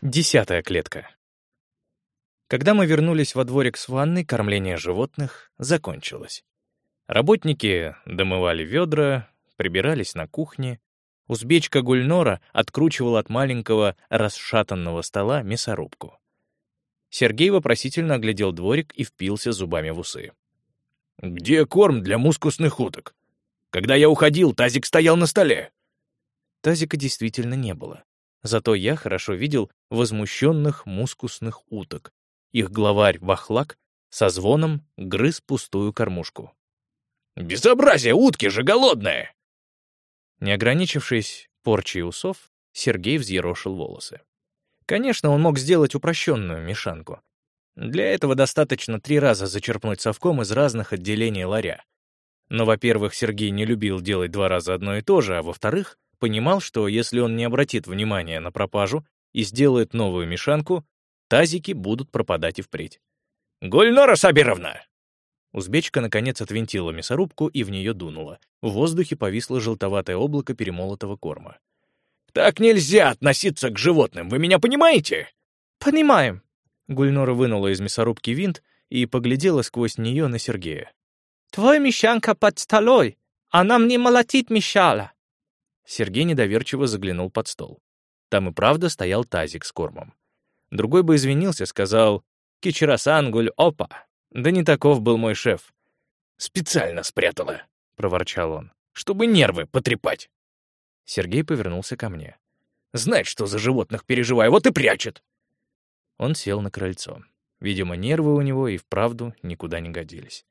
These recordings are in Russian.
Десятая клетка. Когда мы вернулись во дворик с ванной, кормление животных закончилось. Работники домывали ведра, прибирались на кухне. Узбечка Гульнора откручивала от маленького расшатанного стола мясорубку. Сергей вопросительно оглядел дворик и впился зубами в усы. «Где корм для мускусных уток? Когда я уходил, тазик стоял на столе». Тазика действительно не было. Зато я хорошо видел возмущенных мускусных уток. Их главарь Вахлак со звоном грыз пустую кормушку. «Безобразие! Утки же голодные!» Не ограничившись порчей усов, Сергей взъерошил волосы. Конечно, он мог сделать упрощенную мешанку. Для этого достаточно три раза зачерпнуть совком из разных отделений ларя. Но, во-первых, Сергей не любил делать два раза одно и то же, а во-вторых, понимал, что если он не обратит внимания на пропажу и сделает новую мешанку, тазики будут пропадать и впредь. «Гульнора Сабировна!» Узбечка, наконец, отвинтила мясорубку и в нее дунула. В воздухе повисло желтоватое облако перемолотого корма. «Так нельзя относиться к животным, вы меня понимаете?» «Понимаем». Гульнора вынула из мясорубки винт и поглядела сквозь нее на Сергея. «Твой мещанка под столой. Она мне молотить мешала». Сергей недоверчиво заглянул под стол. Там и правда стоял тазик с кормом. Другой бы извинился, сказал «Кичерасан гуль опа». Да не таков был мой шеф. «Специально спрятала», — проворчал он, «чтобы нервы потрепать». Сергей повернулся ко мне. «Знает, что за животных переживаю, вот и прячет». Он сел на крыльцо. Видимо, нервы у него и вправду никуда не годились.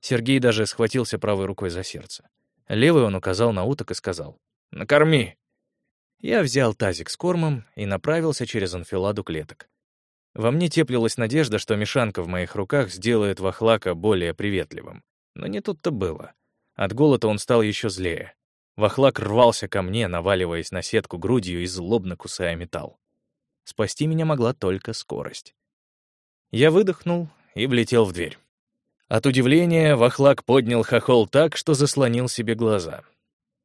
Сергей даже схватился правой рукой за сердце. Левый он указал на уток и сказал «Накорми!». Я взял тазик с кормом и направился через анфиладу клеток. Во мне теплилась надежда, что мешанка в моих руках сделает Вахлака более приветливым. Но не тут-то было. От голода он стал еще злее. Вахлак рвался ко мне, наваливаясь на сетку грудью и злобно кусая металл. Спасти меня могла только скорость. Я выдохнул и влетел в дверь. От удивления Вахлак поднял хохол так, что заслонил себе глаза.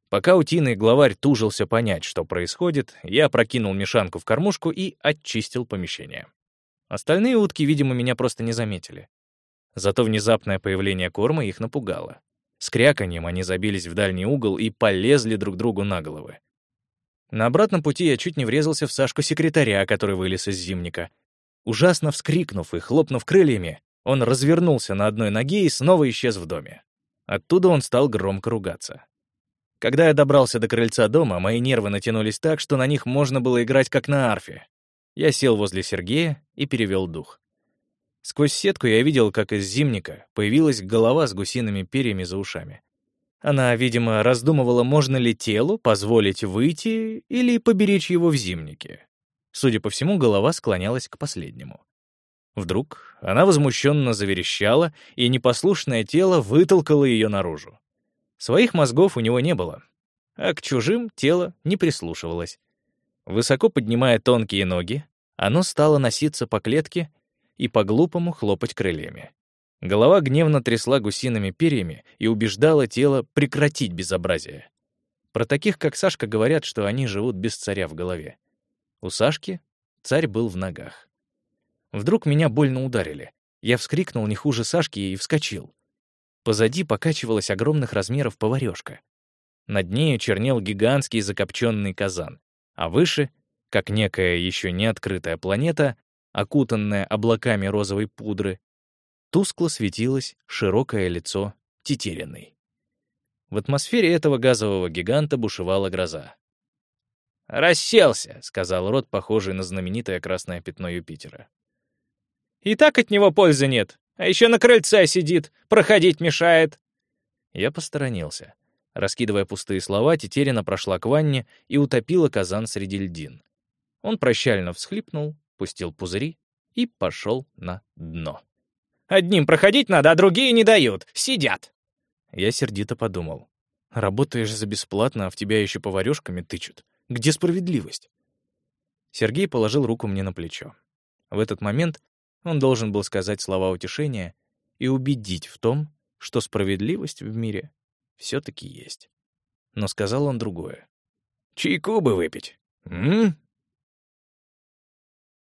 Пока утиный главарь тужился понять, что происходит, я прокинул мешанку в кормушку и очистил помещение. Остальные утки, видимо, меня просто не заметили. Зато внезапное появление корма их напугало. С кряканьем они забились в дальний угол и полезли друг другу на головы. На обратном пути я чуть не врезался в Сашку секретаря, который вылез из зимника. Ужасно вскрикнув и хлопнув крыльями, он развернулся на одной ноге и снова исчез в доме. Оттуда он стал громко ругаться. Когда я добрался до крыльца дома, мои нервы натянулись так, что на них можно было играть как на арфе. Я сел возле Сергея и перевел дух. Сквозь сетку я видел, как из зимника появилась голова с гусиными перьями за ушами. Она, видимо, раздумывала, можно ли телу позволить выйти или поберечь его в зимнике. Судя по всему, голова склонялась к последнему. Вдруг она возмущенно заверещала, и непослушное тело вытолкало ее наружу. Своих мозгов у него не было, а к чужим тело не прислушивалось. Высоко поднимая тонкие ноги, оно стало носиться по клетке и по-глупому хлопать крыльями. Голова гневно трясла гусиными перьями и убеждала тело прекратить безобразие. Про таких, как Сашка, говорят, что они живут без царя в голове. У Сашки царь был в ногах. Вдруг меня больно ударили. Я вскрикнул не хуже Сашки и вскочил. Позади покачивалась огромных размеров поварёшка. Над нею чернел гигантский закопченный казан, а выше, как некая еще не открытая планета, окутанная облаками розовой пудры, тускло светилось широкое лицо Тетериной. В атмосфере этого газового гиганта бушевала гроза. «Расселся», — сказал рот, похожий на знаменитое красное пятно Юпитера. И так от него пользы нет. А еще на крыльце сидит, проходить мешает». Я посторонился. Раскидывая пустые слова, Тетерина прошла к ванне и утопила казан среди льдин. Он прощально всхлипнул, пустил пузыри и пошел на дно. «Одним проходить надо, а другие не дают. Сидят!» Я сердито подумал. «Работаешь за бесплатно, а в тебя еще поварёшками тычут. Где справедливость?» Сергей положил руку мне на плечо. В этот момент он должен был сказать слова утешения и убедить в том, что справедливость в мире все-таки есть. Но сказал он другое. «Чайку бы выпить. М?